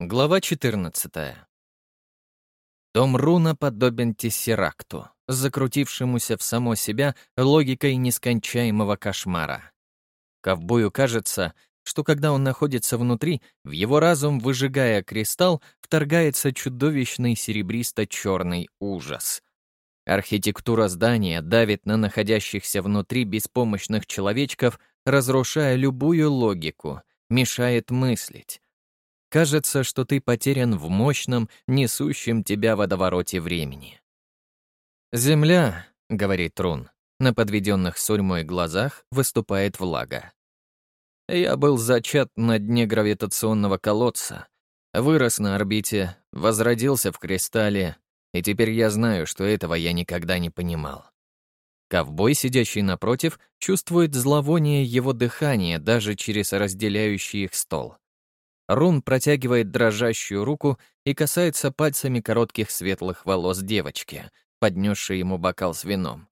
Глава 14. Дом Руна подобен тессеракту, закрутившемуся в само себя логикой нескончаемого кошмара. Ковбою кажется, что когда он находится внутри, в его разум, выжигая кристалл, вторгается чудовищный серебристо-черный ужас. Архитектура здания давит на находящихся внутри беспомощных человечков, разрушая любую логику, мешает мыслить, Кажется, что ты потерян в мощном, несущем тебя водовороте времени. «Земля», — говорит Трун, на подведенных сурьмой глазах выступает влага. «Я был зачат на дне гравитационного колодца, вырос на орбите, возродился в кристалле, и теперь я знаю, что этого я никогда не понимал». Ковбой, сидящий напротив, чувствует зловоние его дыхания даже через разделяющий их стол. Рун протягивает дрожащую руку и касается пальцами коротких светлых волос девочки, поднесшей ему бокал с вином.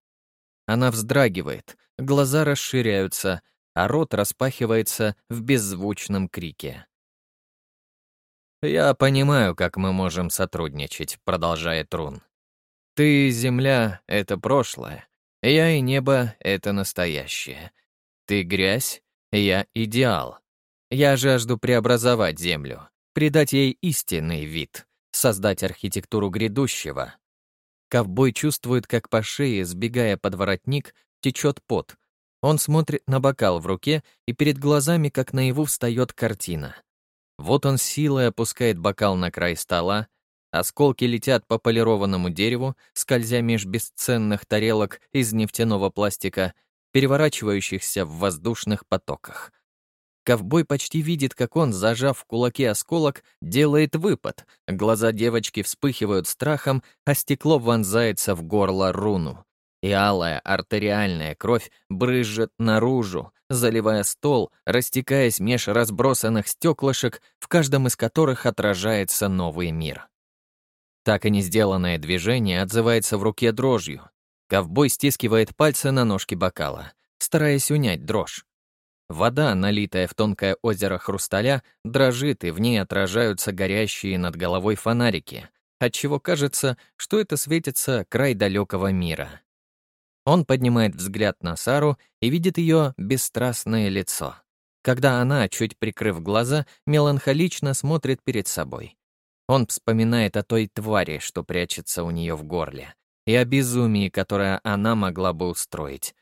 Она вздрагивает, глаза расширяются, а рот распахивается в беззвучном крике. «Я понимаю, как мы можем сотрудничать», — продолжает Рун. «Ты — земля — это прошлое, я и небо — это настоящее. Ты — грязь, я — идеал. Я жажду преобразовать Землю, придать ей истинный вид, создать архитектуру грядущего. Ковбой чувствует, как по шее, сбегая под воротник, течет пот. Он смотрит на бокал в руке, и перед глазами, как наяву, встает картина. Вот он силой опускает бокал на край стола, осколки летят по полированному дереву, скользя меж бесценных тарелок из нефтяного пластика, переворачивающихся в воздушных потоках. Ковбой почти видит, как он, зажав в кулаке осколок, делает выпад. Глаза девочки вспыхивают страхом, а стекло вонзается в горло руну. И алая артериальная кровь брызжет наружу, заливая стол, растекаясь меж разбросанных стеклышек, в каждом из которых отражается новый мир. Так и не сделанное движение отзывается в руке дрожью. Ковбой стискивает пальцы на ножке бокала, стараясь унять дрожь. Вода, налитая в тонкое озеро хрусталя, дрожит, и в ней отражаются горящие над головой фонарики, отчего кажется, что это светится край далекого мира. Он поднимает взгляд на Сару и видит ее бесстрастное лицо, когда она, чуть прикрыв глаза, меланхолично смотрит перед собой. Он вспоминает о той твари, что прячется у нее в горле, и о безумии, которое она могла бы устроить.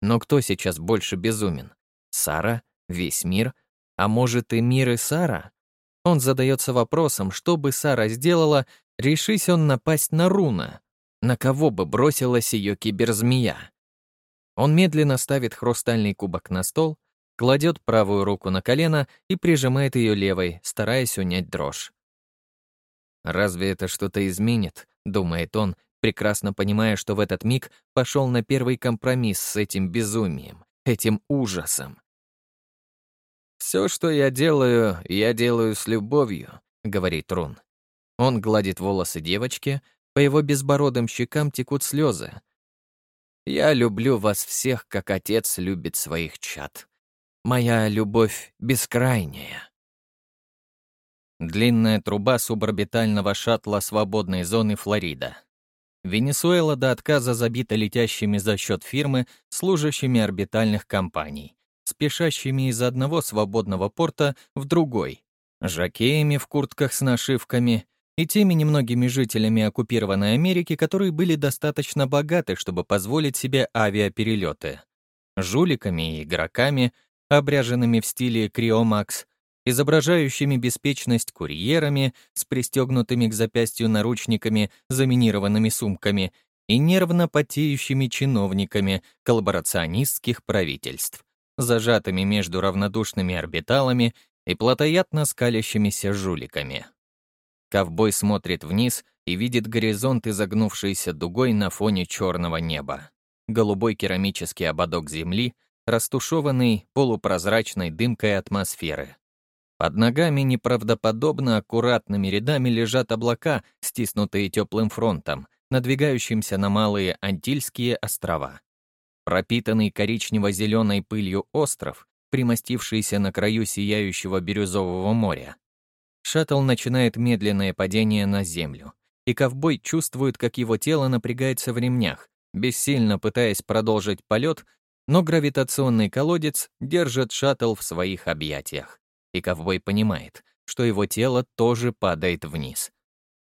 Но кто сейчас больше безумен? Сара? Весь мир? А может и мир и Сара? Он задается вопросом, что бы Сара сделала, решись он напасть на Руна. На кого бы бросилась ее киберзмея? Он медленно ставит хрустальный кубок на стол, кладет правую руку на колено и прижимает ее левой, стараясь унять дрожь. «Разве это что-то изменит?» — думает он, прекрасно понимая, что в этот миг пошел на первый компромисс с этим безумием, этим ужасом. «Все, что я делаю, я делаю с любовью», — говорит Рун. Он гладит волосы девочки, по его безбородым щекам текут слезы. «Я люблю вас всех, как отец любит своих чад. Моя любовь бескрайняя». Длинная труба суборбитального шаттла свободной зоны Флорида. Венесуэла до отказа забита летящими за счет фирмы, служащими орбитальных компаний спешащими из одного свободного порта в другой, жакеями в куртках с нашивками и теми немногими жителями оккупированной Америки, которые были достаточно богаты, чтобы позволить себе авиаперелеты, жуликами и игроками, обряженными в стиле Криомакс, изображающими беспечность курьерами с пристегнутыми к запястью наручниками, заминированными сумками и нервно потеющими чиновниками коллаборационистских правительств зажатыми между равнодушными орбиталами и плотоядно скалящимися жуликами. Ковбой смотрит вниз и видит горизонт, изогнувшийся дугой на фоне черного неба. Голубой керамический ободок земли, растушеванный полупрозрачной дымкой атмосферы. Под ногами неправдоподобно аккуратными рядами лежат облака, стиснутые теплым фронтом, надвигающимся на малые Антильские острова. Пропитанный коричнево-зеленой пылью остров, примостившийся на краю сияющего бирюзового моря. Шаттл начинает медленное падение на землю, и ковбой чувствует, как его тело напрягается в ремнях, бессильно пытаясь продолжить полет, но гравитационный колодец держит шаттл в своих объятиях, и ковбой понимает, что его тело тоже падает вниз.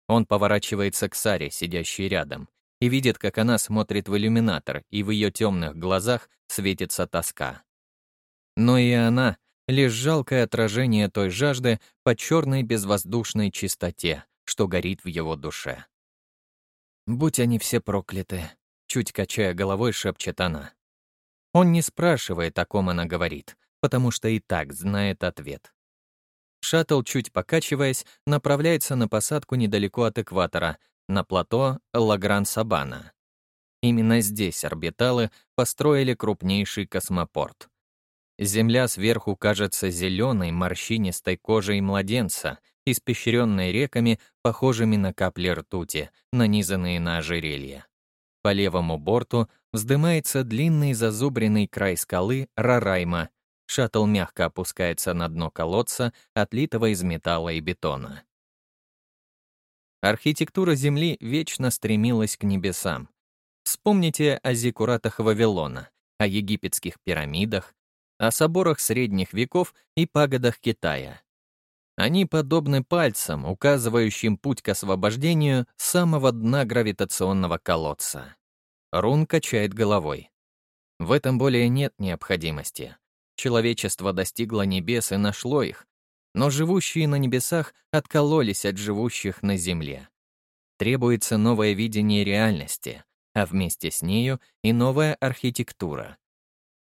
Он поворачивается к Саре, сидящей рядом, и видит, как она смотрит в иллюминатор, и в ее темных глазах светится тоска. Но и она — лишь жалкое отражение той жажды по черной безвоздушной чистоте, что горит в его душе. «Будь они все прокляты», — чуть качая головой, шепчет она. Он не спрашивает, о ком она говорит, потому что и так знает ответ. Шаттл, чуть покачиваясь, направляется на посадку недалеко от экватора, на плато Лагран-Сабана. Именно здесь орбиталы построили крупнейший космопорт. Земля сверху кажется зеленой, морщинистой кожей младенца, испещренной реками, похожими на капли ртути, нанизанные на ожерелье. По левому борту вздымается длинный зазубренный край скалы Рарайма. Шаттл мягко опускается на дно колодца, отлитого из металла и бетона. Архитектура Земли вечно стремилась к небесам. Вспомните о зиккуратах Вавилона, о египетских пирамидах, о соборах средних веков и пагодах Китая. Они подобны пальцам, указывающим путь к освобождению самого дна гравитационного колодца. Рун качает головой. В этом более нет необходимости. Человечество достигло небес и нашло их, но живущие на небесах откололись от живущих на земле. Требуется новое видение реальности, а вместе с нею и новая архитектура.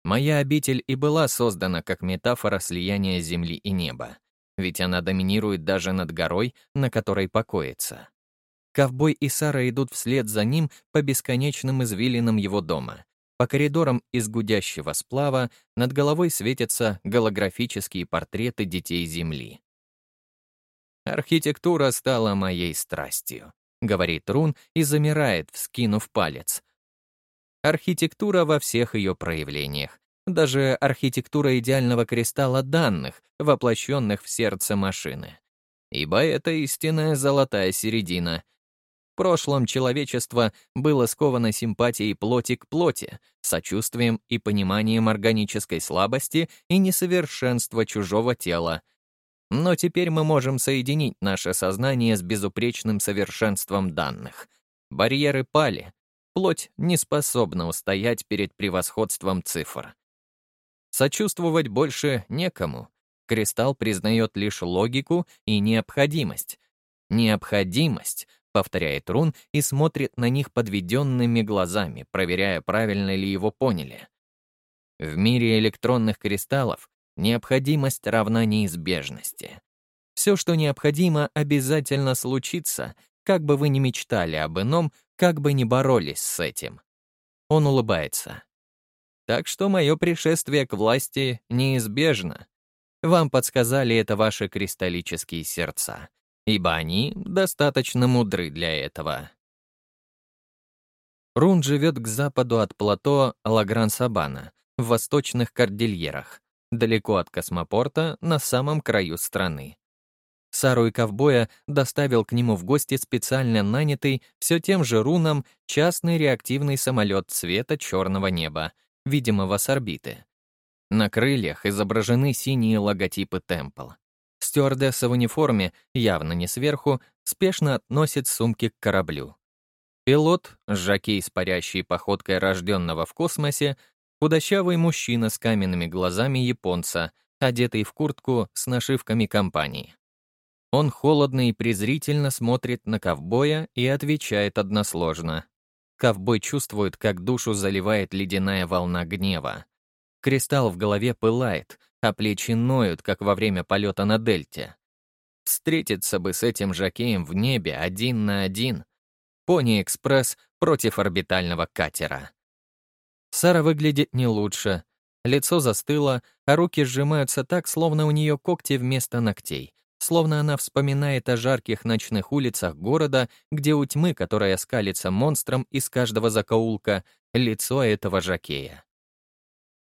Моя обитель и была создана как метафора слияния земли и неба, ведь она доминирует даже над горой, на которой покоится. Ковбой и Сара идут вслед за ним по бесконечным извилинам его дома, по коридорам из гудящего сплава над головой светятся голографические портреты детей Земли. «Архитектура стала моей страстью», — говорит Рун и замирает, вскинув палец. Архитектура во всех ее проявлениях, даже архитектура идеального кристалла данных, воплощенных в сердце машины. Ибо это истинная золотая середина — прошлом человечество было сковано симпатией плоти к плоти, сочувствием и пониманием органической слабости и несовершенства чужого тела. Но теперь мы можем соединить наше сознание с безупречным совершенством данных. Барьеры пали. Плоть не способна устоять перед превосходством цифр. Сочувствовать больше некому. Кристалл признает лишь логику и необходимость. Необходимость повторяет Рун и смотрит на них подведенными глазами, проверяя, правильно ли его поняли. В мире электронных кристаллов необходимость равна неизбежности. Все, что необходимо, обязательно случится, как бы вы ни мечтали об ином, как бы ни боролись с этим. Он улыбается. Так что мое пришествие к власти неизбежно. Вам подсказали это ваши кристаллические сердца ибо они достаточно мудры для этого. Рун живет к западу от плато Лагран-Сабана, в восточных кордильерах, далеко от космопорта, на самом краю страны. Сару и ковбоя доставил к нему в гости специально нанятый все тем же руном частный реактивный самолет цвета черного неба, видимого с орбиты. На крыльях изображены синие логотипы Темпл. Стюардесса в униформе, явно не сверху, спешно относит сумки к кораблю. Пилот, жакей с парящей походкой рожденного в космосе, худощавый мужчина с каменными глазами японца, одетый в куртку с нашивками компании. Он холодно и презрительно смотрит на ковбоя и отвечает односложно. Ковбой чувствует, как душу заливает ледяная волна гнева. Кристалл в голове пылает, а плечи ноют, как во время полета на дельте. Встретиться бы с этим жакеем в небе один на один. Пони-экспресс против орбитального катера. Сара выглядит не лучше. Лицо застыло, а руки сжимаются так, словно у нее когти вместо ногтей, словно она вспоминает о жарких ночных улицах города, где у тьмы, которая скалится монстром из каждого закоулка, лицо этого жакея.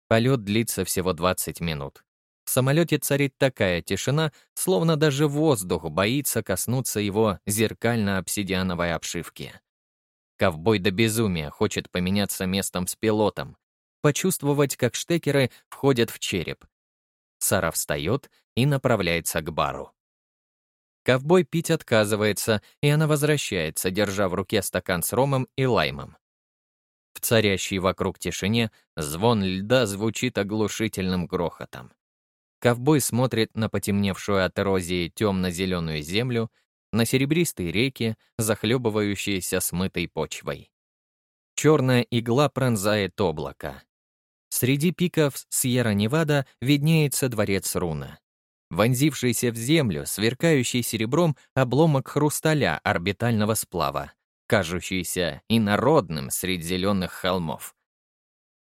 Полет длится всего 20 минут. В самолете царит такая тишина, словно даже воздух боится коснуться его зеркально-обсидиановой обшивки. Ковбой до безумия хочет поменяться местом с пилотом, почувствовать, как штекеры входят в череп. Сара встает и направляется к бару. Ковбой пить отказывается, и она возвращается, держа в руке стакан с ромом и лаймом. В царящей вокруг тишине звон льда звучит оглушительным грохотом. Ковбой смотрит на потемневшую от эрозии темно-зеленую землю, на серебристые реки, захлебывающиеся смытой почвой. Черная игла пронзает облако. Среди пиков Сьерра-Невада виднеется дворец Руна. Вонзившийся в землю, сверкающий серебром обломок хрусталя орбитального сплава, кажущийся инородным среди зеленых холмов.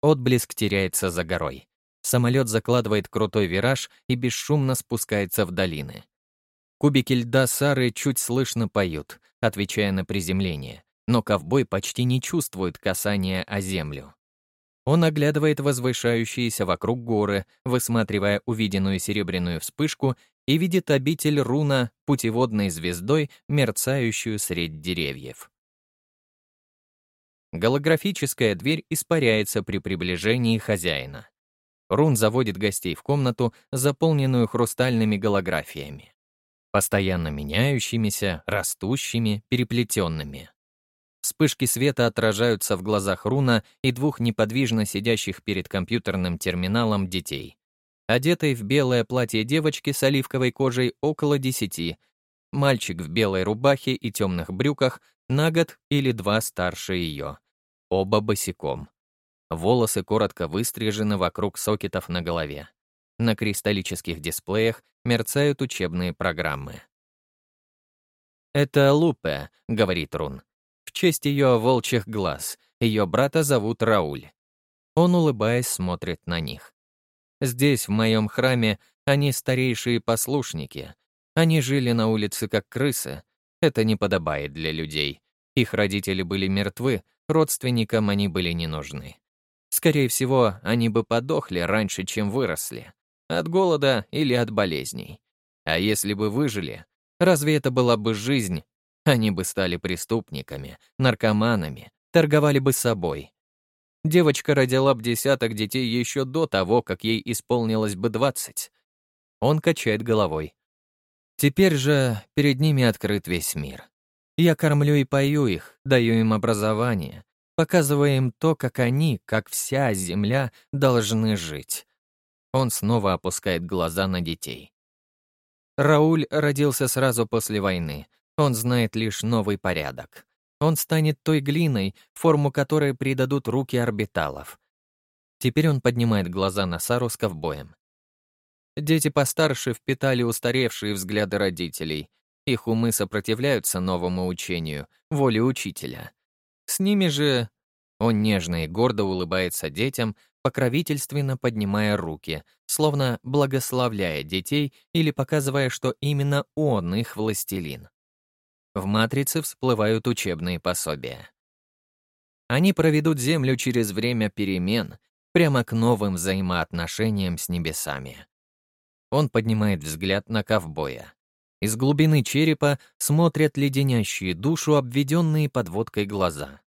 Отблеск теряется за горой. Самолет закладывает крутой вираж и бесшумно спускается в долины. Кубики льда Сары чуть слышно поют, отвечая на приземление, но ковбой почти не чувствует касания о землю. Он оглядывает возвышающиеся вокруг горы, высматривая увиденную серебряную вспышку и видит обитель руна путеводной звездой, мерцающую средь деревьев. Голографическая дверь испаряется при приближении хозяина. Рун заводит гостей в комнату, заполненную хрустальными голографиями. Постоянно меняющимися, растущими, переплетенными. Вспышки света отражаются в глазах Руна и двух неподвижно сидящих перед компьютерным терминалом детей. Одетой в белое платье девочки с оливковой кожей около десяти, мальчик в белой рубахе и темных брюках на год или два старше ее. Оба босиком. Волосы коротко выстрижены вокруг сокетов на голове. На кристаллических дисплеях мерцают учебные программы. «Это Лупе», — говорит Рун. «В честь ее волчьих глаз. Ее брата зовут Рауль». Он, улыбаясь, смотрит на них. «Здесь, в моем храме, они старейшие послушники. Они жили на улице как крысы. Это не подобает для людей. Их родители были мертвы, родственникам они были не нужны. Скорее всего, они бы подохли раньше, чем выросли. От голода или от болезней. А если бы выжили, разве это была бы жизнь? Они бы стали преступниками, наркоманами, торговали бы собой. Девочка родила б десяток детей еще до того, как ей исполнилось бы двадцать. Он качает головой. Теперь же перед ними открыт весь мир. Я кормлю и пою их, даю им образование, показывая им то, как они, как вся Земля, должны жить. Он снова опускает глаза на детей. Рауль родился сразу после войны. Он знает лишь новый порядок. Он станет той глиной, форму которой придадут руки орбиталов. Теперь он поднимает глаза на Сару с ковбоем. Дети постарше впитали устаревшие взгляды родителей. Их умы сопротивляются новому учению, воле учителя. С ними же он нежно и гордо улыбается детям, покровительственно поднимая руки, словно благословляя детей или показывая, что именно он их властелин. В «Матрице» всплывают учебные пособия. Они проведут Землю через время перемен, прямо к новым взаимоотношениям с небесами. Он поднимает взгляд на ковбоя. Из глубины черепа смотрят леденящие душу, обведенные подводкой глаза.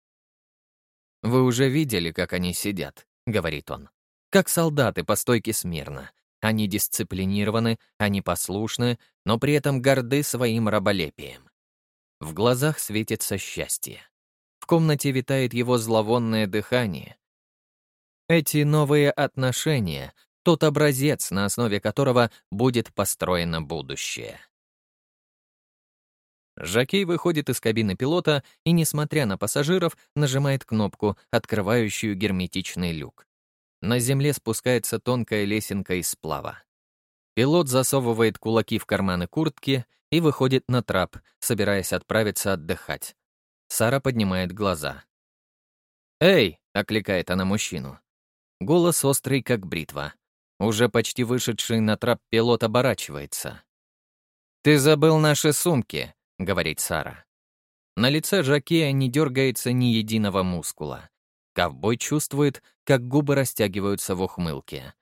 «Вы уже видели, как они сидят», — говорит он. «Как солдаты по стойке смирно. Они дисциплинированы, они послушны, но при этом горды своим раболепием. В глазах светится счастье. В комнате витает его зловонное дыхание. Эти новые отношения — тот образец, на основе которого будет построено будущее. Жакей выходит из кабины пилота и, несмотря на пассажиров, нажимает кнопку, открывающую герметичный люк. На земле спускается тонкая лесенка из сплава. Пилот засовывает кулаки в карманы куртки и выходит на трап, собираясь отправиться отдыхать. Сара поднимает глаза. «Эй!» — окликает она мужчину. Голос острый, как бритва. Уже почти вышедший на трап пилот оборачивается. «Ты забыл наши сумки!» — говорит Сара. На лице Жакея не дергается ни единого мускула. Ковбой чувствует, как губы растягиваются в ухмылке.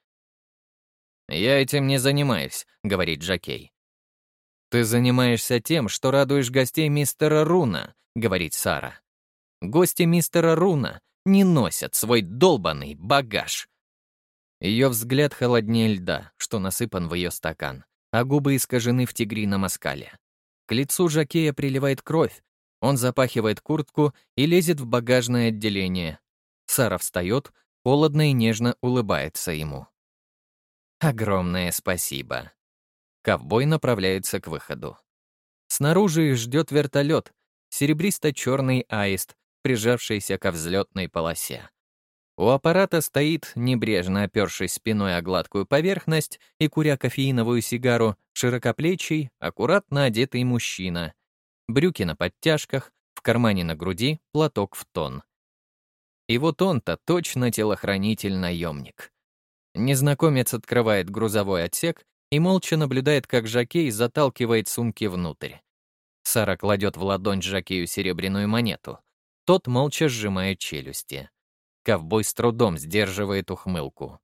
«Я этим не занимаюсь», — говорит Жакей. «Ты занимаешься тем, что радуешь гостей мистера Руна», — говорит Сара. «Гости мистера Руна не носят свой долбанный багаж». Ее взгляд холоднее льда, что насыпан в ее стакан, а губы искажены в тигрином оскале. Лицу Жакея приливает кровь, он запахивает куртку и лезет в багажное отделение. Сара встает, холодно и нежно улыбается ему. Огромное спасибо. Ковбой направляется к выходу. Снаружи ждет вертолет, серебристо-черный аист, прижавшийся ко взлетной полосе. У аппарата стоит, небрежно опершись спиной о гладкую поверхность и куря кофеиновую сигару, широкоплечий, аккуратно одетый мужчина. Брюки на подтяжках, в кармане на груди платок в тон. И вот он-то точно телохранитель-наемник. Незнакомец открывает грузовой отсек и молча наблюдает, как Жакей заталкивает сумки внутрь. Сара кладет в ладонь Жакею серебряную монету. Тот молча сжимает челюсти. Ковбой с трудом сдерживает ухмылку.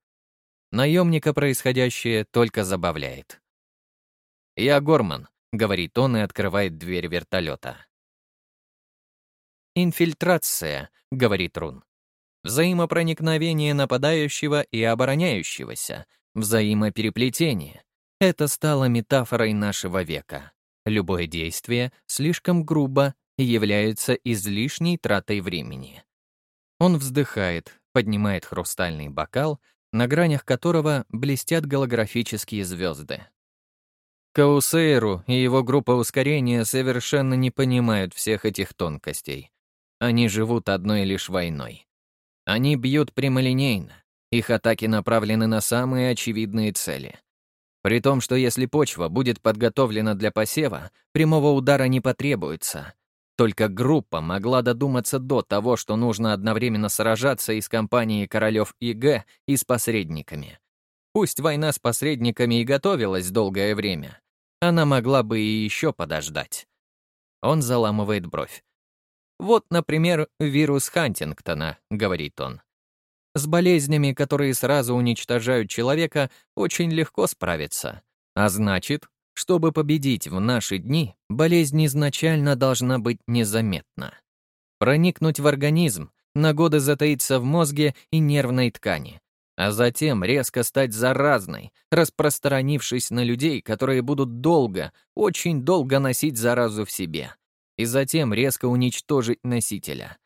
Наемника происходящее только забавляет. «Я Горман», — говорит он и открывает дверь вертолета. «Инфильтрация», — говорит Рун. «Взаимопроникновение нападающего и обороняющегося, взаимопереплетение. Это стало метафорой нашего века. Любое действие слишком грубо является излишней тратой времени. Он вздыхает, поднимает хрустальный бокал, на гранях которого блестят голографические звезды. Каусейру и его группа ускорения совершенно не понимают всех этих тонкостей. Они живут одной лишь войной. Они бьют прямолинейно. Их атаки направлены на самые очевидные цели. При том, что если почва будет подготовлена для посева, прямого удара не потребуется, только группа могла додуматься до того, что нужно одновременно сражаться и с компанией королев ИГ, и с посредниками. Пусть война с посредниками и готовилась долгое время, она могла бы и еще подождать. Он заламывает бровь. «Вот, например, вирус Хантингтона», — говорит он. «С болезнями, которые сразу уничтожают человека, очень легко справиться. А значит, чтобы победить в наши дни, болезнь изначально должна быть незаметна. Проникнуть в организм, на годы затаиться в мозге и нервной ткани, а затем резко стать заразной, распространившись на людей, которые будут долго, очень долго носить заразу в себе, и затем резко уничтожить носителя.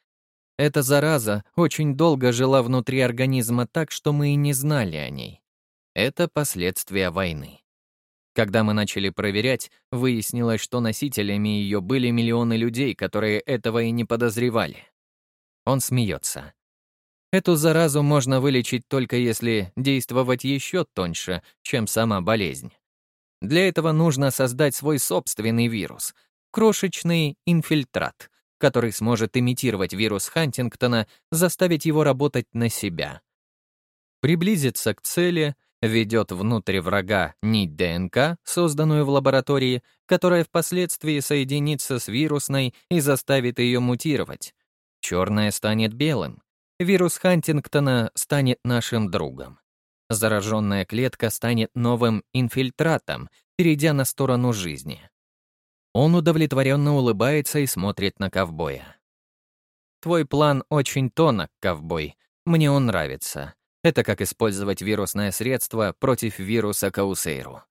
Эта зараза очень долго жила внутри организма так, что мы и не знали о ней. Это последствия войны. Когда мы начали проверять, выяснилось, что носителями ее были миллионы людей, которые этого и не подозревали. Он смеется. Эту заразу можно вылечить только если действовать еще тоньше, чем сама болезнь. Для этого нужно создать свой собственный вирус, крошечный инфильтрат, который сможет имитировать вирус Хантингтона, заставить его работать на себя. Приблизиться к цели — ведет внутрь врага нить ДНК, созданную в лаборатории, которая впоследствии соединится с вирусной и заставит ее мутировать. Черное станет белым. Вирус Хантингтона станет нашим другом. Зараженная клетка станет новым инфильтратом, перейдя на сторону жизни. Он удовлетворенно улыбается и смотрит на ковбоя. «Твой план очень тонок, ковбой. Мне он нравится. Это как использовать вирусное средство против вируса Каусейру.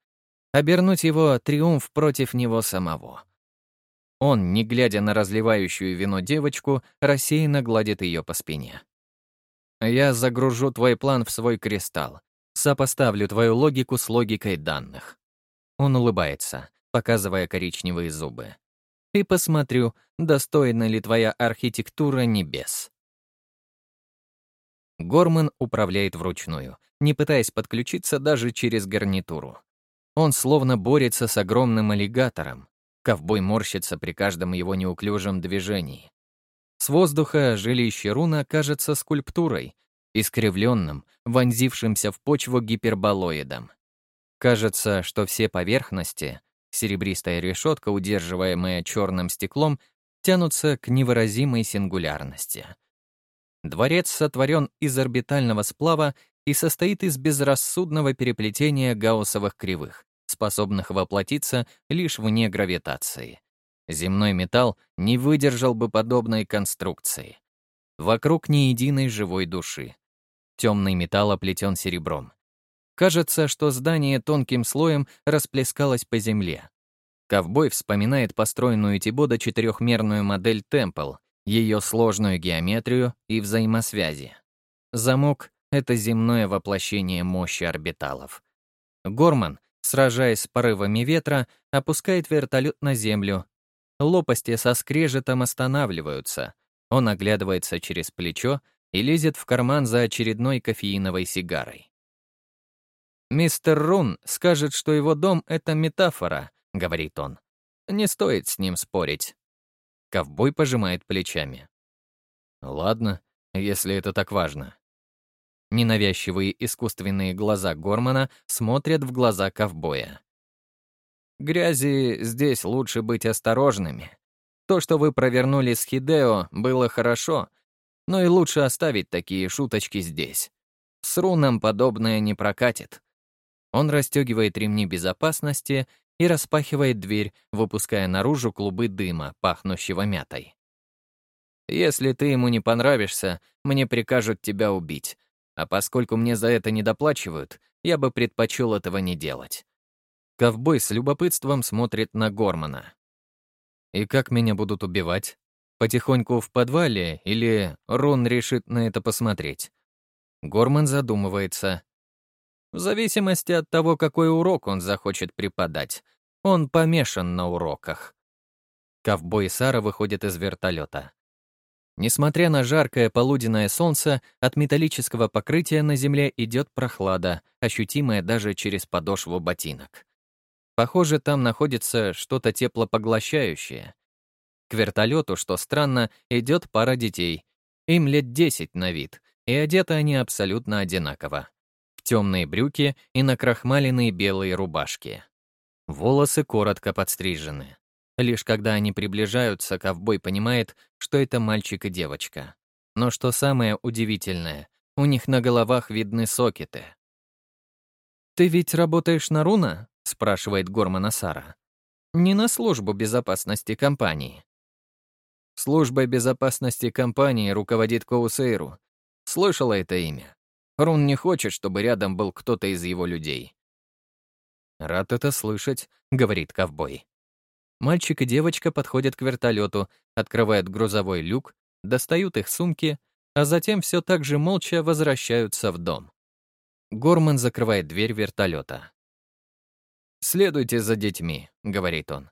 Обернуть его триумф против него самого. Он, не глядя на разливающую вино девочку, рассеянно гладит ее по спине. «Я загружу твой план в свой кристалл, сопоставлю твою логику с логикой данных». Он улыбается, показывая коричневые зубы. «И посмотрю, достойна ли твоя архитектура небес». Горман управляет вручную, не пытаясь подключиться даже через гарнитуру. Он словно борется с огромным аллигатором. Ковбой морщится при каждом его неуклюжем движении. С воздуха жилище руна кажется скульптурой, искривленным, вонзившимся в почву гиперболоидом. Кажется, что все поверхности, серебристая решетка, удерживаемая черным стеклом, тянутся к невыразимой сингулярности — Дворец сотворен из орбитального сплава и состоит из безрассудного переплетения гауссовых кривых, способных воплотиться лишь вне гравитации. Земной металл не выдержал бы подобной конструкции. Вокруг ни единой живой души. Темный металл оплетен серебром. Кажется, что здание тонким слоем расплескалось по земле. Ковбой вспоминает построенную Тибода четырехмерную модель Темпл, ее сложную геометрию и взаимосвязи. Замок — это земное воплощение мощи орбиталов. Горман, сражаясь с порывами ветра, опускает вертолет на землю. Лопасти со скрежетом останавливаются. Он оглядывается через плечо и лезет в карман за очередной кофеиновой сигарой. «Мистер Рун скажет, что его дом — это метафора», — говорит он. «Не стоит с ним спорить». Ковбой пожимает плечами. «Ладно, если это так важно». Ненавязчивые искусственные глаза Гормана смотрят в глаза ковбоя. «Грязи здесь лучше быть осторожными. То, что вы провернули с Хидео, было хорошо, но и лучше оставить такие шуточки здесь. С Руном подобное не прокатит. Он расстегивает ремни безопасности и распахивает дверь, выпуская наружу клубы дыма, пахнущего мятой. «Если ты ему не понравишься, мне прикажут тебя убить. А поскольку мне за это не доплачивают, я бы предпочел этого не делать». Ковбой с любопытством смотрит на Гормана. «И как меня будут убивать? Потихоньку в подвале или Рон решит на это посмотреть?» Горман задумывается. В зависимости от того, какой урок он захочет преподать. Он помешан на уроках. Ковбой Сара выходят из вертолета. Несмотря на жаркое полуденное солнце, от металлического покрытия на земле идет прохлада, ощутимая даже через подошву ботинок. Похоже, там находится что-то теплопоглощающее. К вертолету, что странно, идет пара детей. Им лет 10 на вид, и одеты они абсолютно одинаково темные брюки и накрахмаленные белые рубашки. Волосы коротко подстрижены. Лишь когда они приближаются, ковбой понимает, что это мальчик и девочка. Но что самое удивительное, у них на головах видны сокеты. «Ты ведь работаешь на Руна?» — спрашивает Гормана Сара. «Не на службу безопасности компании». Службой безопасности компании руководит Коусейру. Слышала это имя? Рун не хочет, чтобы рядом был кто-то из его людей. «Рад это слышать», — говорит ковбой. Мальчик и девочка подходят к вертолету, открывают грузовой люк, достают их сумки, а затем все так же молча возвращаются в дом. Горман закрывает дверь вертолета. «Следуйте за детьми», — говорит он,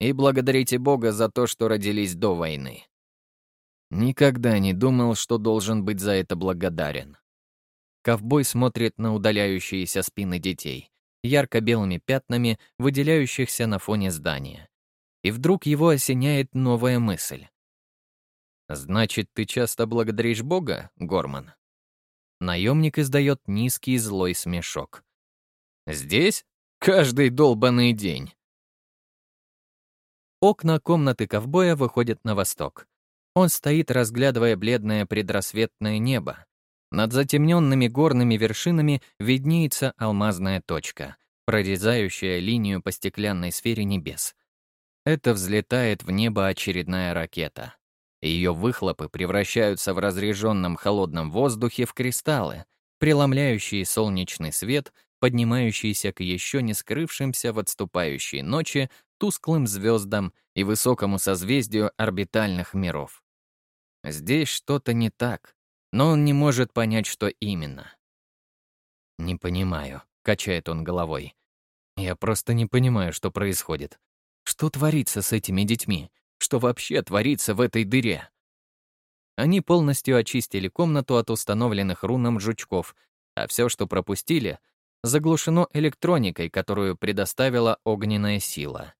«и благодарите Бога за то, что родились до войны». Никогда не думал, что должен быть за это благодарен. Ковбой смотрит на удаляющиеся спины детей, ярко-белыми пятнами, выделяющихся на фоне здания. И вдруг его осеняет новая мысль. «Значит, ты часто благодаришь Бога, Горман?» Наемник издает низкий злой смешок. «Здесь? Каждый долбанный день!» Окна комнаты ковбоя выходят на восток. Он стоит, разглядывая бледное предрассветное небо, над затемненными горными вершинами виднеется алмазная точка, прорезающая линию по стеклянной сфере небес. Это взлетает в небо очередная ракета. Ее выхлопы превращаются в разреженном холодном воздухе в кристаллы, преломляющие солнечный свет, поднимающийся к еще не скрывшимся в отступающей ночи тусклым звездам и высокому созвездию орбитальных миров. Здесь что-то не так но он не может понять, что именно. «Не понимаю», — качает он головой. «Я просто не понимаю, что происходит. Что творится с этими детьми? Что вообще творится в этой дыре?» Они полностью очистили комнату от установленных руном жучков, а все, что пропустили, заглушено электроникой, которую предоставила огненная сила.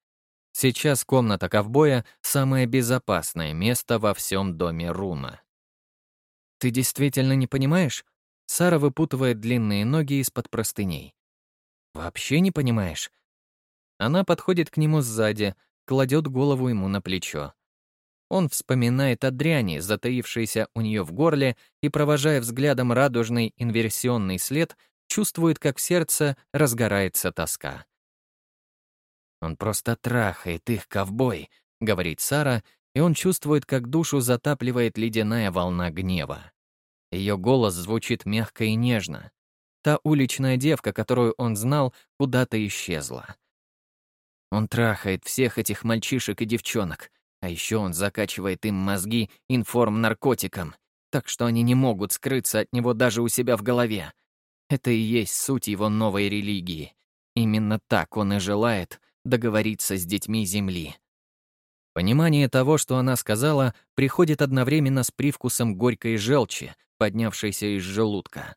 Сейчас комната ковбоя — самое безопасное место во всем доме Руна. «Ты действительно не понимаешь?» Сара выпутывает длинные ноги из-под простыней. «Вообще не понимаешь?» Она подходит к нему сзади, кладет голову ему на плечо. Он вспоминает о дряни, затаившейся у нее в горле, и, провожая взглядом радужный инверсионный след, чувствует, как в сердце разгорается тоска. «Он просто трахает их, ковбой», — говорит Сара, и он чувствует, как душу затапливает ледяная волна гнева. Ее голос звучит мягко и нежно. Та уличная девка, которую он знал, куда-то исчезла. Он трахает всех этих мальчишек и девчонок, а еще он закачивает им мозги информ-наркотиком, так что они не могут скрыться от него даже у себя в голове. Это и есть суть его новой религии. Именно так он и желает договориться с детьми Земли. Понимание того, что она сказала, приходит одновременно с привкусом горькой желчи, поднявшейся из желудка.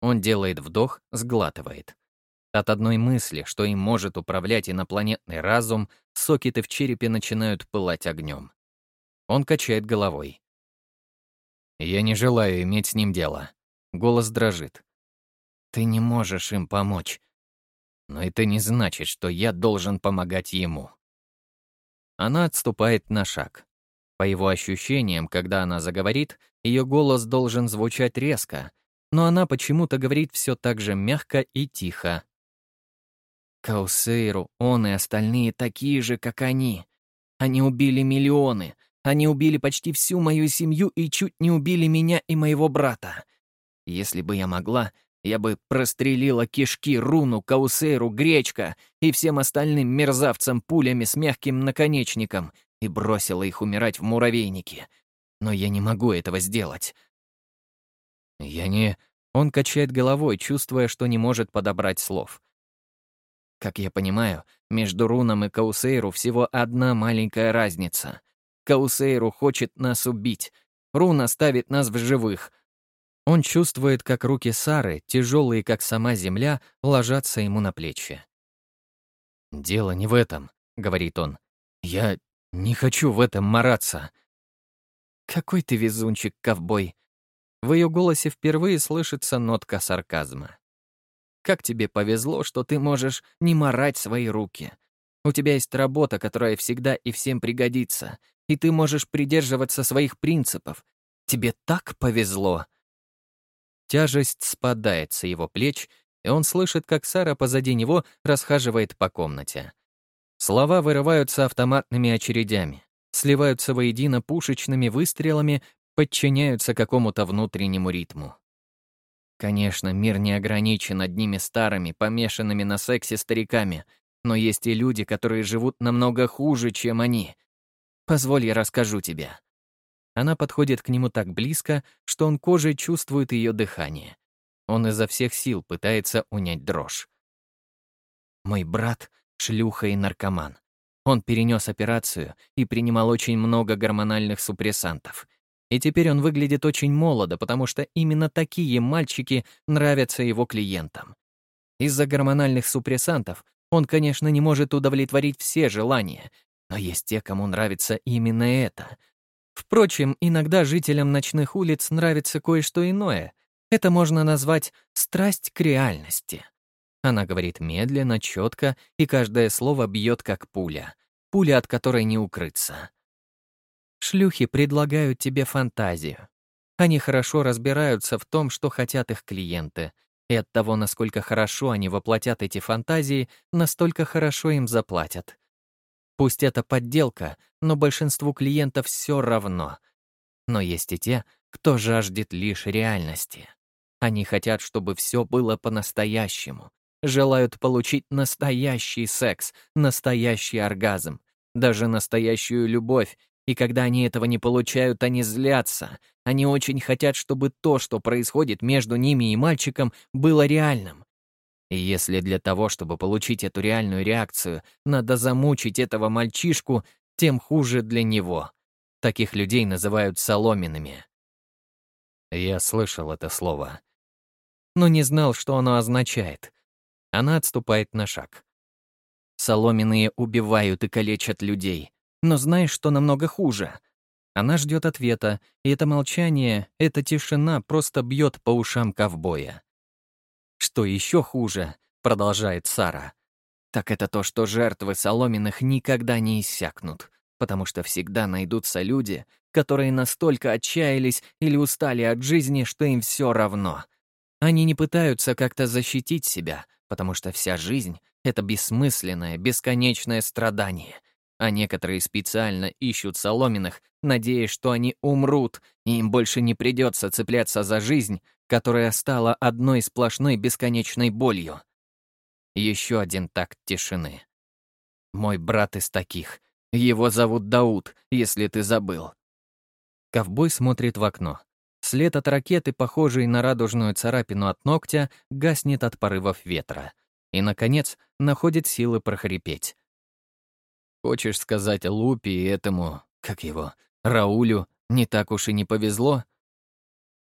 Он делает вдох, сглатывает. От одной мысли, что им может управлять инопланетный разум, сокеты в черепе начинают пылать огнем. Он качает головой. «Я не желаю иметь с ним дело». Голос дрожит. «Ты не можешь им помочь. Но это не значит, что я должен помогать ему». Она отступает на шаг. По его ощущениям, когда она заговорит, ее голос должен звучать резко, но она почему-то говорит все так же мягко и тихо. Каусейру, он и остальные такие же, как они. Они убили миллионы. Они убили почти всю мою семью и чуть не убили меня и моего брата. Если бы я могла, я бы прострелила кишки Руну, Каусейру, Гречка и всем остальным мерзавцам пулями с мягким наконечником и бросила их умирать в муравейнике. Но я не могу этого сделать. Я не... Он качает головой, чувствуя, что не может подобрать слов. Как я понимаю, между Руном и Каусейру всего одна маленькая разница. Каусейру хочет нас убить. Рун оставит нас в живых. Он чувствует, как руки Сары, тяжелые, как сама земля, ложатся ему на плечи. «Дело не в этом», — говорит он. «Я не хочу в этом мараться». «Какой ты везунчик, ковбой!» В ее голосе впервые слышится нотка сарказма. Как тебе повезло, что ты можешь не морать свои руки. У тебя есть работа, которая всегда и всем пригодится, и ты можешь придерживаться своих принципов. Тебе так повезло. Тяжесть спадает с его плеч, и он слышит, как Сара позади него расхаживает по комнате. Слова вырываются автоматными очередями, сливаются воедино пушечными выстрелами, подчиняются какому-то внутреннему ритму. Конечно, мир не ограничен одними старыми, помешанными на сексе стариками, но есть и люди, которые живут намного хуже, чем они. Позволь, я расскажу тебе. Она подходит к нему так близко, что он кожей чувствует ее дыхание. Он изо всех сил пытается унять дрожь. Мой брат — шлюха и наркоман. Он перенес операцию и принимал очень много гормональных супрессантов. И теперь он выглядит очень молодо, потому что именно такие мальчики нравятся его клиентам. Из-за гормональных супрессантов он, конечно, не может удовлетворить все желания, но есть те, кому нравится именно это. Впрочем, иногда жителям ночных улиц нравится кое-что иное. Это можно назвать «страсть к реальности». Она говорит медленно, четко, и каждое слово бьет как пуля. Пуля, от которой не укрыться. Шлюхи предлагают тебе фантазию. Они хорошо разбираются в том, что хотят их клиенты, и от того, насколько хорошо они воплотят эти фантазии, настолько хорошо им заплатят. Пусть это подделка, но большинству клиентов все равно. Но есть и те, кто жаждет лишь реальности. Они хотят, чтобы все было по-настоящему, желают получить настоящий секс, настоящий оргазм, даже настоящую любовь и когда они этого не получают, они злятся. Они очень хотят, чтобы то, что происходит между ними и мальчиком, было реальным. И если для того, чтобы получить эту реальную реакцию, надо замучить этого мальчишку, тем хуже для него. Таких людей называют соломенными. Я слышал это слово. Но не знал, что оно означает. Она отступает на шаг. Соломенные убивают и калечат людей. Но знаешь, что намного хуже? Она ждет ответа, и это молчание, эта тишина просто бьет по ушам ковбоя. «Что еще хуже?» — продолжает Сара. «Так это то, что жертвы соломенных никогда не иссякнут. потому что всегда найдутся люди, которые настолько отчаялись или устали от жизни, что им все равно. Они не пытаются как-то защитить себя, потому что вся жизнь — это бессмысленное, бесконечное страдание. А некоторые специально ищут соломенных, надеясь, что они умрут, и им больше не придется цепляться за жизнь, которая стала одной сплошной бесконечной болью. Еще один такт тишины. Мой брат из таких. Его зовут Дауд, если ты забыл. Ковбой смотрит в окно. След от ракеты, похожий на радужную царапину от ногтя, гаснет от порывов ветра. И, наконец, находит силы прохрипеть. «Хочешь сказать Лупи и этому, как его, Раулю, не так уж и не повезло?»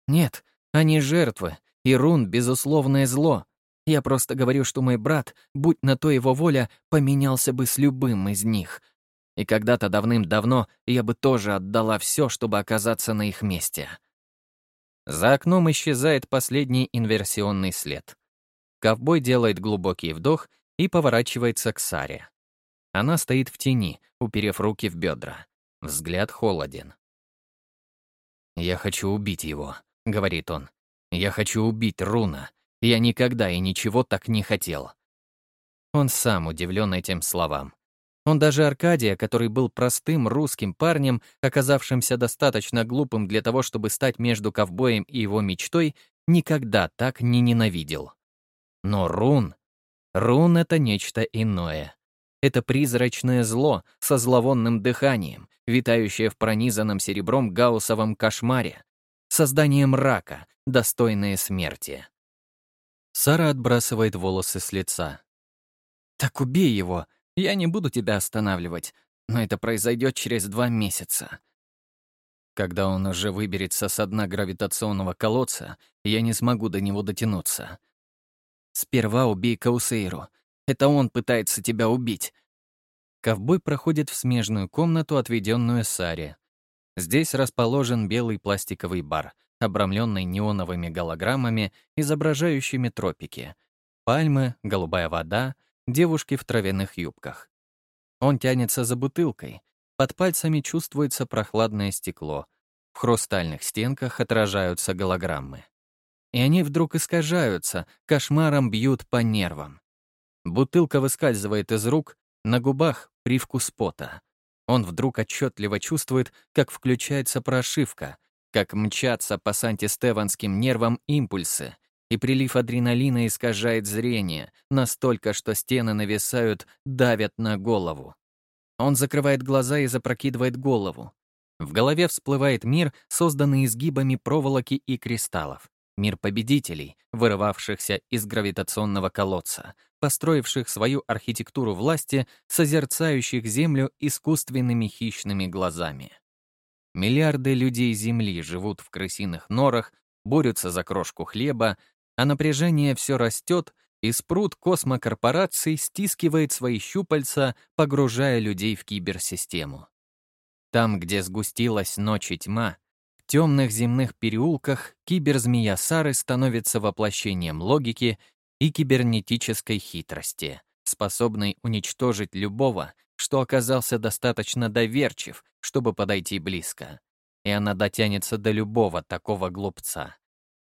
«Нет, они жертвы, и Рун — безусловное зло. Я просто говорю, что мой брат, будь на то его воля, поменялся бы с любым из них. И когда-то давным-давно я бы тоже отдала все, чтобы оказаться на их месте». За окном исчезает последний инверсионный след. Ковбой делает глубокий вдох и поворачивается к Саре. Она стоит в тени, уперев руки в бедра. Взгляд холоден. «Я хочу убить его», — говорит он. «Я хочу убить Руна. Я никогда и ничего так не хотел». Он сам удивлен этим словам. Он даже Аркадия, который был простым русским парнем, оказавшимся достаточно глупым для того, чтобы стать между ковбоем и его мечтой, никогда так не ненавидел. Но Рун... Рун — это нечто иное. Это призрачное зло со зловонным дыханием, витающее в пронизанном серебром гауссовом кошмаре, создание мрака, достойное смерти. Сара отбрасывает волосы с лица. «Так убей его!» Я не буду тебя останавливать, но это произойдет через два месяца. Когда он уже выберется с дна гравитационного колодца, я не смогу до него дотянуться. Сперва убей Каусейру. Это он пытается тебя убить. Ковбой проходит в смежную комнату, отведенную Саре. Здесь расположен белый пластиковый бар, обрамленный неоновыми голограммами, изображающими тропики. Пальмы, голубая вода — девушки в травяных юбках. Он тянется за бутылкой. Под пальцами чувствуется прохладное стекло. В хрустальных стенках отражаются голограммы. И они вдруг искажаются, кошмаром бьют по нервам. Бутылка выскальзывает из рук, на губах привкус пота. Он вдруг отчетливо чувствует, как включается прошивка, как мчатся по сантистеванским нервам импульсы, и прилив адреналина искажает зрение, настолько, что стены нависают, давят на голову. Он закрывает глаза и запрокидывает голову. В голове всплывает мир, созданный изгибами проволоки и кристаллов. Мир победителей, вырывавшихся из гравитационного колодца, построивших свою архитектуру власти, созерцающих Землю искусственными хищными глазами. Миллиарды людей Земли живут в крысиных норах, борются за крошку хлеба, а напряжение все растет, и спрут космокорпораций стискивает свои щупальца, погружая людей в киберсистему. Там, где сгустилась ночь и тьма, темных земных переулках киберзмея Сары становится воплощением логики и кибернетической хитрости, способной уничтожить любого, что оказался достаточно доверчив, чтобы подойти близко. И она дотянется до любого такого глупца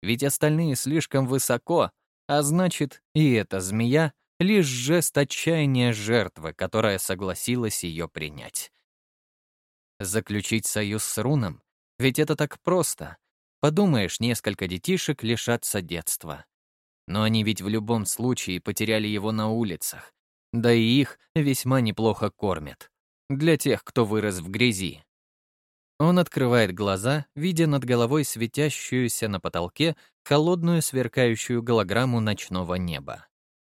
ведь остальные слишком высоко, а значит, и эта змея — лишь жест отчаяния жертвы, которая согласилась ее принять. Заключить союз с Руном? Ведь это так просто. Подумаешь, несколько детишек лишатся детства. Но они ведь в любом случае потеряли его на улицах. Да и их весьма неплохо кормят. Для тех, кто вырос в грязи. Он открывает глаза, видя над головой светящуюся на потолке холодную сверкающую голограмму ночного неба.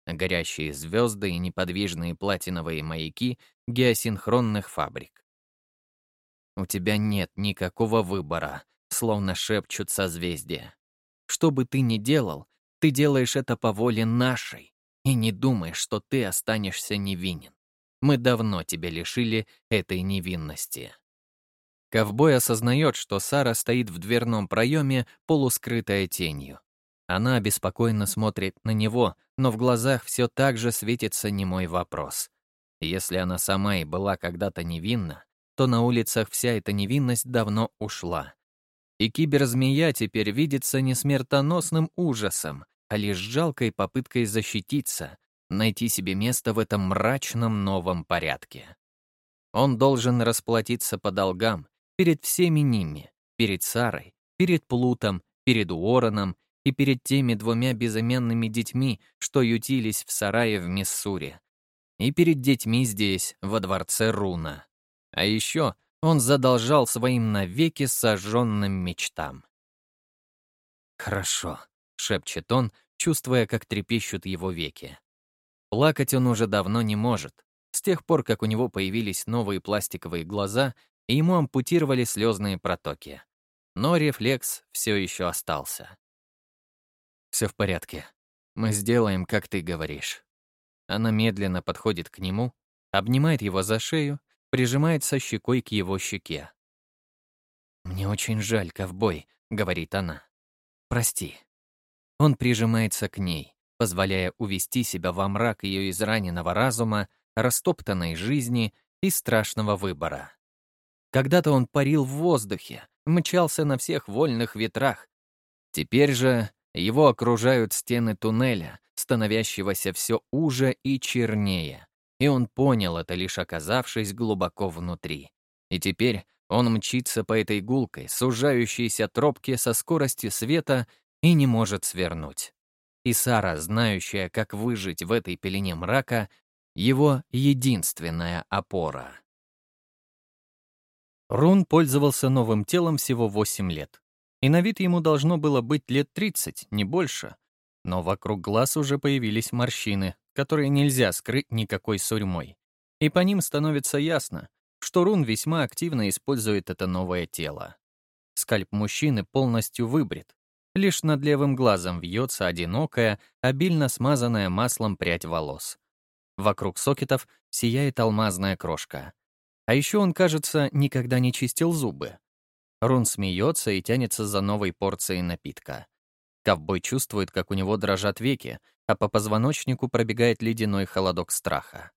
Горящие звезды и неподвижные платиновые маяки геосинхронных фабрик. «У тебя нет никакого выбора», словно шепчут созвездия. «Что бы ты ни делал, ты делаешь это по воле нашей, и не думай, что ты останешься невинен. Мы давно тебя лишили этой невинности». Ковбой осознает, что Сара стоит в дверном проеме, полускрытая тенью. Она беспокойно смотрит на него, но в глазах все так же светится немой вопрос. Если она сама и была когда-то невинна, то на улицах вся эта невинность давно ушла. И киберзмея теперь видится не смертоносным ужасом, а лишь жалкой попыткой защититься, найти себе место в этом мрачном новом порядке. Он должен расплатиться по долгам перед всеми ними, перед Сарой, перед Плутом, перед Уорреном и перед теми двумя безымянными детьми, что ютились в сарае в Миссури, и перед детьми здесь, во дворце Руна. А еще он задолжал своим навеки сожженным мечтам. «Хорошо», — шепчет он, чувствуя, как трепещут его веки. Плакать он уже давно не может, с тех пор, как у него появились новые пластиковые глаза, и ему ампутировали слезные протоки. Но рефлекс все еще остался. Все в порядке. Мы сделаем, как ты говоришь. Она медленно подходит к нему, обнимает его за шею, прижимается щекой к его щеке. «Мне очень жаль, ковбой», — говорит она. «Прости». Он прижимается к ней, позволяя увести себя во мрак ее израненного разума, растоптанной жизни и страшного выбора. Когда-то он парил в воздухе, мчался на всех вольных ветрах. Теперь же его окружают стены туннеля, становящегося все уже и чернее. И он понял это, лишь оказавшись глубоко внутри. И теперь он мчится по этой гулкой, сужающейся тропке со скоростью света и не может свернуть. И Сара, знающая, как выжить в этой пелене мрака, его единственная опора. Рун пользовался новым телом всего 8 лет. И на вид ему должно было быть лет 30, не больше. Но вокруг глаз уже появились морщины, которые нельзя скрыть никакой сурьмой. И по ним становится ясно, что Рун весьма активно использует это новое тело. Скальп мужчины полностью выбрит. Лишь над левым глазом вьется одинокая, обильно смазанная маслом прядь волос. Вокруг сокетов сияет алмазная крошка. А еще он, кажется, никогда не чистил зубы. Рун смеется и тянется за новой порцией напитка. Ковбой чувствует, как у него дрожат веки, а по позвоночнику пробегает ледяной холодок страха.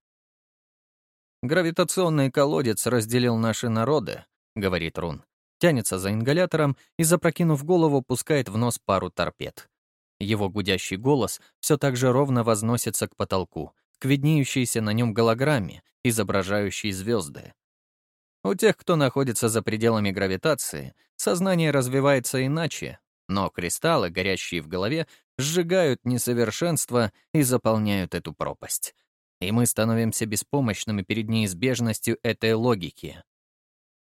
«Гравитационный колодец разделил наши народы», — говорит Рун. Тянется за ингалятором и, запрокинув голову, пускает в нос пару торпед. Его гудящий голос все так же ровно возносится к потолку, к виднеющейся на нем голограмме, изображающей звезды. У тех, кто находится за пределами гравитации, сознание развивается иначе, но кристаллы, горящие в голове, сжигают несовершенство и заполняют эту пропасть. И мы становимся беспомощными перед неизбежностью этой логики.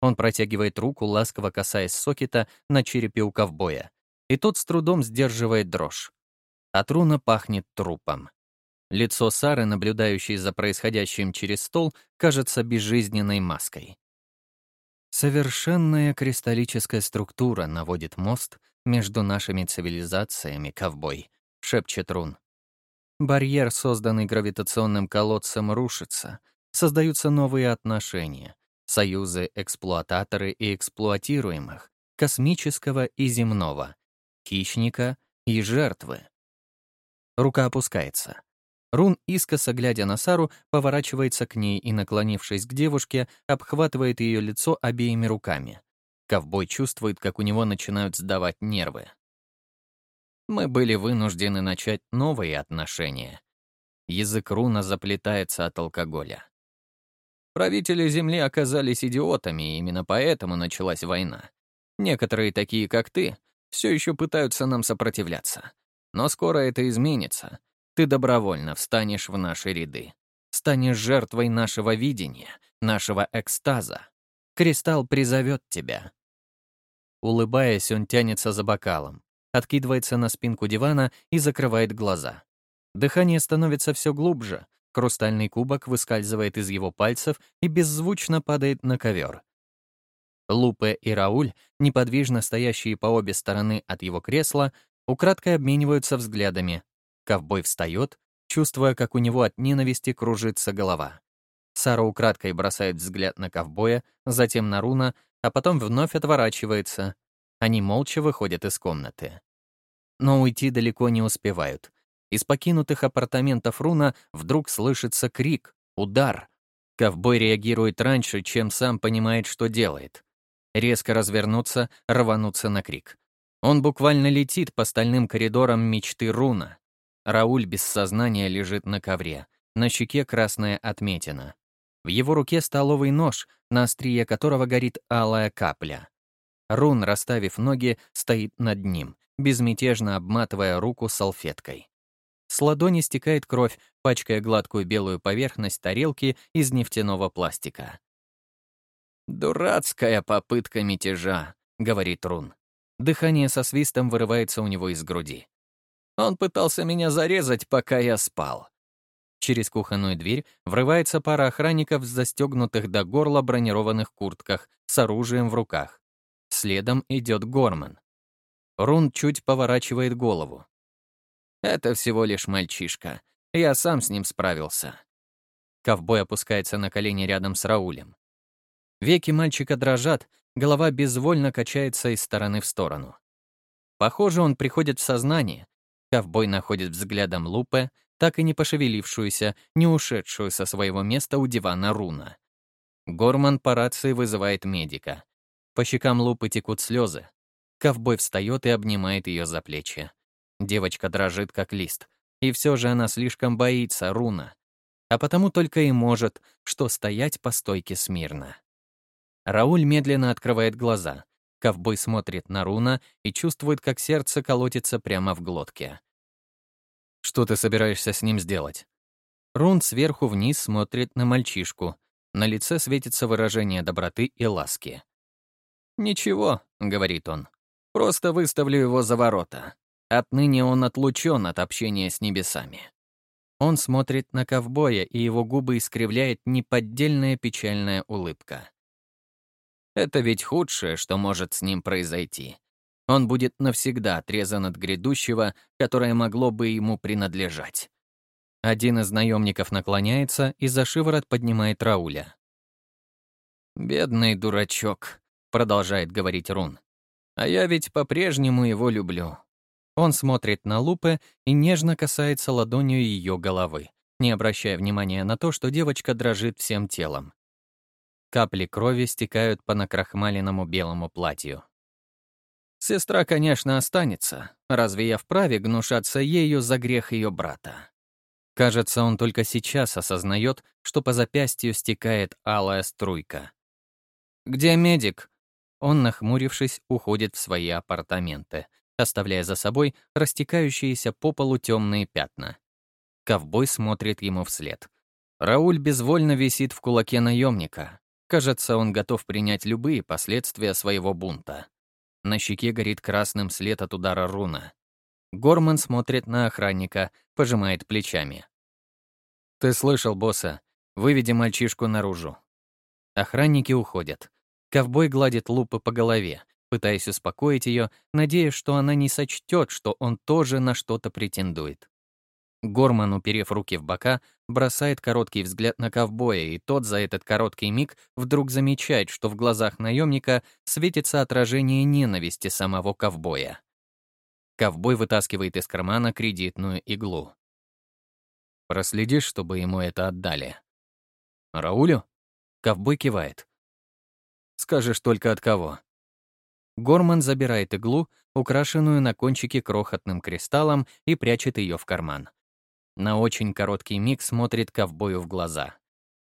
Он протягивает руку, ласково касаясь сокета на черепе у ковбоя, и тот с трудом сдерживает дрожь. От руна пахнет трупом. Лицо Сары, наблюдающей за происходящим через стол, кажется безжизненной маской. Совершенная кристаллическая структура наводит мост между нашими цивилизациями, ковбой, шепчет Рун. Барьер, созданный гравитационным колодцем, рушится. Создаются новые отношения, союзы эксплуататоры и эксплуатируемых, космического и земного, хищника и жертвы. Рука опускается. Рун, искоса глядя на Сару, поворачивается к ней и, наклонившись к девушке, обхватывает ее лицо обеими руками. Ковбой чувствует, как у него начинают сдавать нервы. Мы были вынуждены начать новые отношения. Язык Руна заплетается от алкоголя. Правители Земли оказались идиотами, и именно поэтому началась война. Некоторые, такие как ты, все еще пытаются нам сопротивляться. Но скоро это изменится — ты добровольно встанешь в наши ряды. Станешь жертвой нашего видения, нашего экстаза. Кристалл призовет тебя. Улыбаясь, он тянется за бокалом, откидывается на спинку дивана и закрывает глаза. Дыхание становится все глубже, хрустальный кубок выскальзывает из его пальцев и беззвучно падает на ковер. Лупе и Рауль, неподвижно стоящие по обе стороны от его кресла, украдкой обмениваются взглядами, Ковбой встает, чувствуя, как у него от ненависти кружится голова. Сара украдкой бросает взгляд на ковбоя, затем на Руна, а потом вновь отворачивается. Они молча выходят из комнаты. Но уйти далеко не успевают. Из покинутых апартаментов Руна вдруг слышится крик, удар. Ковбой реагирует раньше, чем сам понимает, что делает. Резко развернуться, рвануться на крик. Он буквально летит по стальным коридорам мечты Руна. Рауль без сознания лежит на ковре. На щеке красная отметина. В его руке столовый нож, на острие которого горит алая капля. Рун, расставив ноги, стоит над ним, безмятежно обматывая руку салфеткой. С ладони стекает кровь, пачкая гладкую белую поверхность тарелки из нефтяного пластика. «Дурацкая попытка мятежа», — говорит Рун. Дыхание со свистом вырывается у него из груди. Он пытался меня зарезать, пока я спал. Через кухонную дверь врывается пара охранников в застегнутых до горла бронированных куртках с оружием в руках. Следом идет Горман. Рун чуть поворачивает голову. «Это всего лишь мальчишка. Я сам с ним справился». Ковбой опускается на колени рядом с Раулем. Веки мальчика дрожат, голова безвольно качается из стороны в сторону. Похоже, он приходит в сознание. Ковбой находит взглядом Лупе, так и не пошевелившуюся, не ушедшую со своего места у дивана Руна. Горман по рации вызывает медика. По щекам Лупы текут слезы. Ковбой встает и обнимает ее за плечи. Девочка дрожит, как лист. И все же она слишком боится Руна. А потому только и может, что стоять по стойке смирно. Рауль медленно открывает глаза. Ковбой смотрит на Руна и чувствует, как сердце колотится прямо в глотке. «Что ты собираешься с ним сделать?» Рун сверху вниз смотрит на мальчишку. На лице светится выражение доброты и ласки. «Ничего», — говорит он, — «просто выставлю его за ворота. Отныне он отлучен от общения с небесами». Он смотрит на ковбоя, и его губы искривляет неподдельная печальная улыбка. Это ведь худшее, что может с ним произойти. Он будет навсегда отрезан от грядущего, которое могло бы ему принадлежать. Один из наемников наклоняется и за шиворот поднимает Рауля. «Бедный дурачок», — продолжает говорить Рун. «А я ведь по-прежнему его люблю». Он смотрит на Лупе и нежно касается ладонью ее головы, не обращая внимания на то, что девочка дрожит всем телом. Капли крови стекают по накрахмаленному белому платью. Сестра, конечно, останется. Разве я вправе гнушаться ею за грех ее брата? Кажется, он только сейчас осознает, что по запястью стекает алая струйка. «Где медик?» Он, нахмурившись, уходит в свои апартаменты, оставляя за собой растекающиеся по полу темные пятна. Ковбой смотрит ему вслед. Рауль безвольно висит в кулаке наемника, Кажется, он готов принять любые последствия своего бунта. На щеке горит красным след от удара руна. Горман смотрит на охранника, пожимает плечами. «Ты слышал, босса. Выведи мальчишку наружу». Охранники уходят. Ковбой гладит лупы по голове, пытаясь успокоить ее, надеясь, что она не сочтет, что он тоже на что-то претендует. Горман, уперев руки в бока, бросает короткий взгляд на ковбоя, и тот за этот короткий миг вдруг замечает, что в глазах наемника светится отражение ненависти самого ковбоя. Ковбой вытаскивает из кармана кредитную иглу. «Проследишь, чтобы ему это отдали?» «Раулю?» Ковбой кивает. «Скажешь только от кого?» Горман забирает иглу, украшенную на кончике крохотным кристаллом, и прячет ее в карман. На очень короткий миг смотрит ковбою в глаза.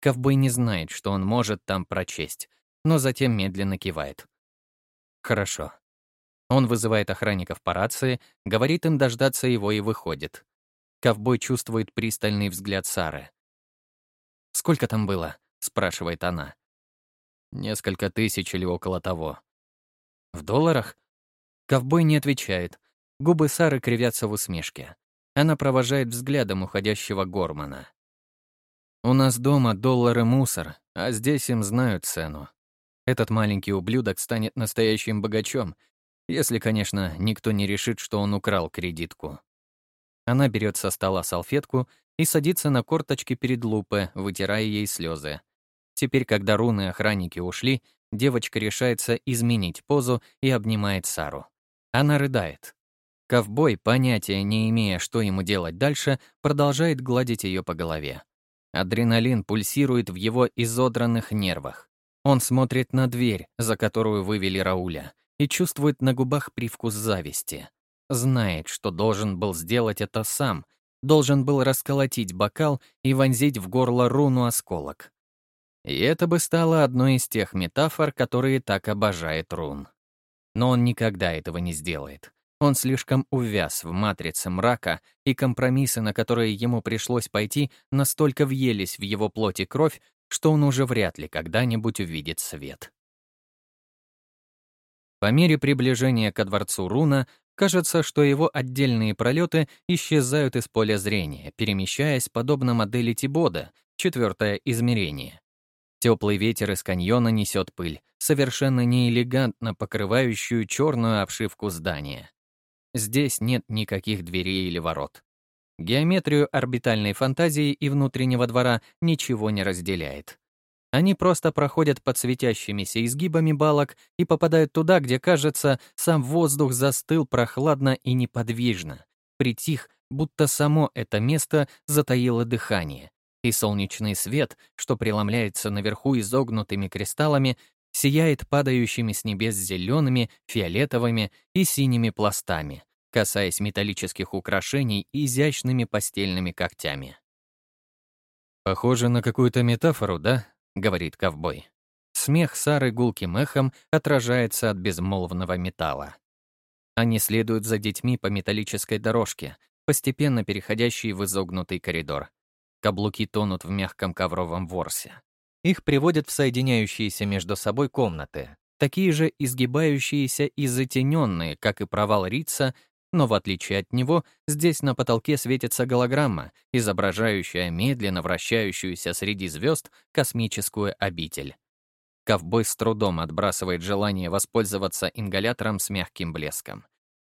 Ковбой не знает, что он может там прочесть, но затем медленно кивает. Хорошо. Он вызывает охранников по рации, говорит им дождаться его и выходит. Ковбой чувствует пристальный взгляд Сары. «Сколько там было?» — спрашивает она. «Несколько тысяч или около того». «В долларах?» Ковбой не отвечает. Губы Сары кривятся в усмешке. Она провожает взглядом уходящего Гормана. «У нас дома доллары мусор, а здесь им знают цену. Этот маленький ублюдок станет настоящим богачом, если, конечно, никто не решит, что он украл кредитку». Она берет со стола салфетку и садится на корточки перед Лупе, вытирая ей слезы. Теперь, когда руны охранники ушли, девочка решается изменить позу и обнимает Сару. Она рыдает. Ковбой, понятия не имея, что ему делать дальше, продолжает гладить ее по голове. Адреналин пульсирует в его изодранных нервах. Он смотрит на дверь, за которую вывели Рауля, и чувствует на губах привкус зависти. Знает, что должен был сделать это сам, должен был расколотить бокал и вонзить в горло руну осколок. И это бы стало одной из тех метафор, которые так обожает рун. Но он никогда этого не сделает. Он слишком увяз в матрице мрака, и компромиссы, на которые ему пришлось пойти, настолько въелись в его плоть и кровь, что он уже вряд ли когда-нибудь увидит свет. По мере приближения ко дворцу Руна, кажется, что его отдельные пролеты исчезают из поля зрения, перемещаясь подобно модели Тибода, четвертое измерение. Теплый ветер из каньона несет пыль, совершенно неэлегантно покрывающую черную обшивку здания. Здесь нет никаких дверей или ворот. Геометрию орбитальной фантазии и внутреннего двора ничего не разделяет. Они просто проходят под светящимися изгибами балок и попадают туда, где, кажется, сам воздух застыл прохладно и неподвижно, притих, будто само это место затаило дыхание, и солнечный свет, что преломляется наверху изогнутыми кристаллами, сияет падающими с небес зелеными, фиолетовыми и синими пластами, касаясь металлических украшений изящными постельными когтями. «Похоже на какую-то метафору, да?» — говорит ковбой. Смех Сары гулким эхом отражается от безмолвного металла. Они следуют за детьми по металлической дорожке, постепенно переходящей в изогнутый коридор. Каблуки тонут в мягком ковровом ворсе. Их приводят в соединяющиеся между собой комнаты, такие же изгибающиеся и затененные, как и провал Рица, но в отличие от него, здесь на потолке светится голограмма, изображающая медленно вращающуюся среди звезд космическую обитель. Ковбой с трудом отбрасывает желание воспользоваться ингалятором с мягким блеском.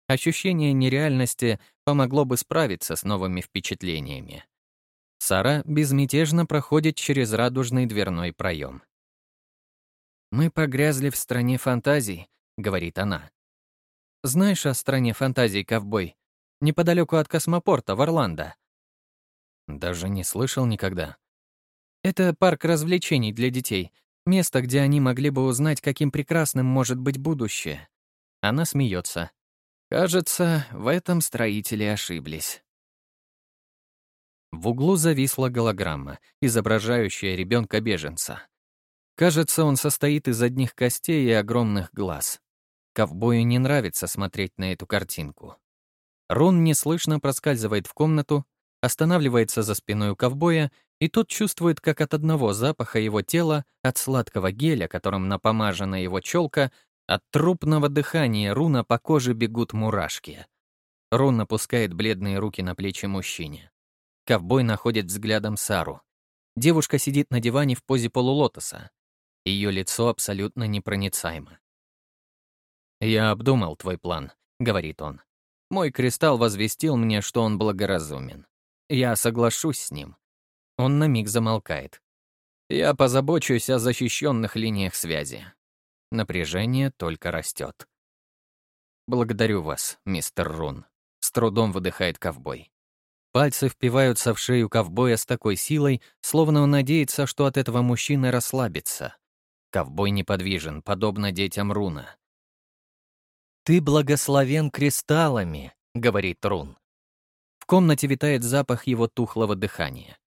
Ощущение нереальности помогло бы справиться с новыми впечатлениями. Сара безмятежно проходит через радужный дверной проем. «Мы погрязли в стране фантазий», — говорит она. Знаешь о стране фантазий, ковбой? Неподалеку от космопорта, в Орландо. Даже не слышал никогда. Это парк развлечений для детей. Место, где они могли бы узнать, каким прекрасным может быть будущее. Она смеется. Кажется, в этом строители ошиблись. В углу зависла голограмма, изображающая ребенка-беженца. Кажется, он состоит из одних костей и огромных глаз. Ковбою не нравится смотреть на эту картинку. Рон неслышно проскальзывает в комнату, останавливается за спиной у ковбоя, и тот чувствует, как от одного запаха его тела, от сладкого геля, которым напомажена его челка, от трупного дыхания Руна по коже бегут мурашки. Рун опускает бледные руки на плечи мужчине. Ковбой находит взглядом Сару. Девушка сидит на диване в позе полулотоса. Ее лицо абсолютно непроницаемо. «Я обдумал твой план», — говорит он. «Мой кристалл возвестил мне, что он благоразумен. Я соглашусь с ним». Он на миг замолкает. «Я позабочусь о защищенных линиях связи». Напряжение только растет. «Благодарю вас, мистер Рун», — с трудом выдыхает ковбой. Пальцы впиваются в шею ковбоя с такой силой, словно он надеется, что от этого мужчины расслабится. Ковбой неподвижен, подобно детям Руна. «Ты благословен кристаллами», — говорит Рун. В комнате витает запах его тухлого дыхания.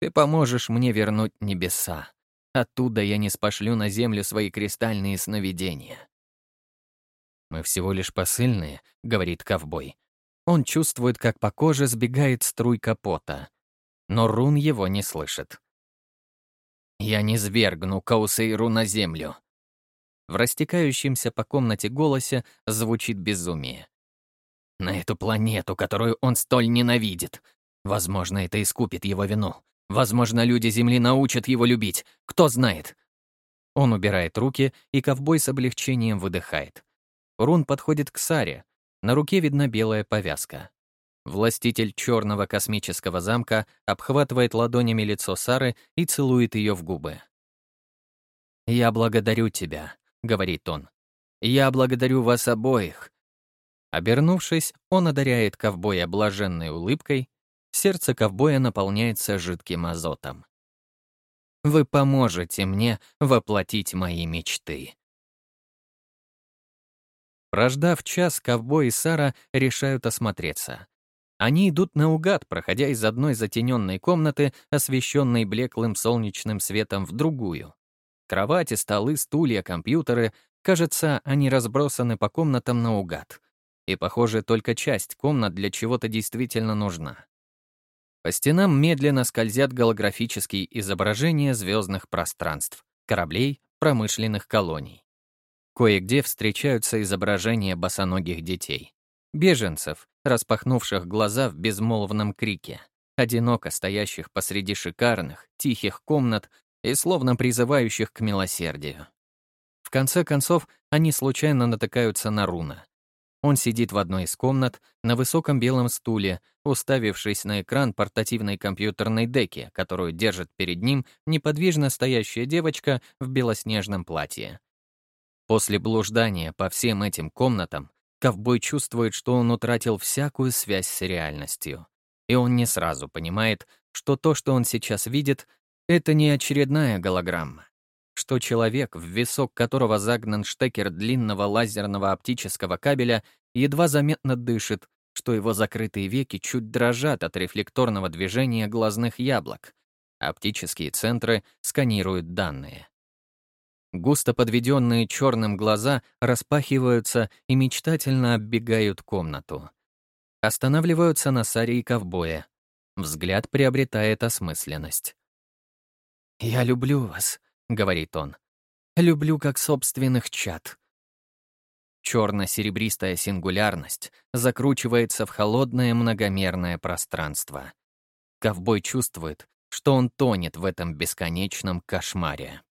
«Ты поможешь мне вернуть небеса. Оттуда я не спошлю на землю свои кристальные сновидения». «Мы всего лишь посыльные», — говорит ковбой. Он чувствует, как по коже сбегает струйка пота. Но Рун его не слышит. «Я не свергну Каусейру на землю», в растекающемся по комнате голосе звучит безумие. На эту планету, которую он столь ненавидит. Возможно, это искупит его вину. Возможно, люди Земли научат его любить. Кто знает. Он убирает руки, и ковбой с облегчением выдыхает. Рун подходит к Саре. На руке видна белая повязка. Властитель черного космического замка обхватывает ладонями лицо Сары и целует ее в губы. «Я благодарю тебя», — говорит он. «Я благодарю вас обоих». Обернувшись, он одаряет ковбоя блаженной улыбкой сердце ковбоя наполняется жидким азотом. «Вы поможете мне воплотить мои мечты». Прождав час, ковбой и Сара решают осмотреться. Они идут наугад, проходя из одной затененной комнаты, освещенной блеклым солнечным светом, в другую. Кровати, столы, стулья, компьютеры — кажется, они разбросаны по комнатам наугад. И, похоже, только часть комнат для чего-то действительно нужна. По стенам медленно скользят голографические изображения звездных пространств, кораблей, промышленных колоний. Кое-где встречаются изображения босоногих детей. Беженцев, распахнувших глаза в безмолвном крике, одиноко стоящих посреди шикарных, тихих комнат и словно призывающих к милосердию. В конце концов, они случайно натыкаются на Руна. Он сидит в одной из комнат на высоком белом стуле, уставившись на экран портативной компьютерной деки, которую держит перед ним неподвижно стоящая девочка в белоснежном платье. После блуждания по всем этим комнатам ковбой чувствует, что он утратил всякую связь с реальностью. И он не сразу понимает, что то, что он сейчас видит, это не очередная голограмма что человек, в висок которого загнан штекер длинного лазерного оптического кабеля, едва заметно дышит, что его закрытые веки чуть дрожат от рефлекторного движения глазных яблок. Оптические центры сканируют данные. Густо подведенные черным глаза распахиваются и мечтательно оббегают комнату. Останавливаются на Саре и ковбое. Взгляд приобретает осмысленность. «Я люблю вас», — говорит он. «Люблю как собственных чад». Черно-серебристая сингулярность закручивается в холодное многомерное пространство. Ковбой чувствует, что он тонет в этом бесконечном кошмаре.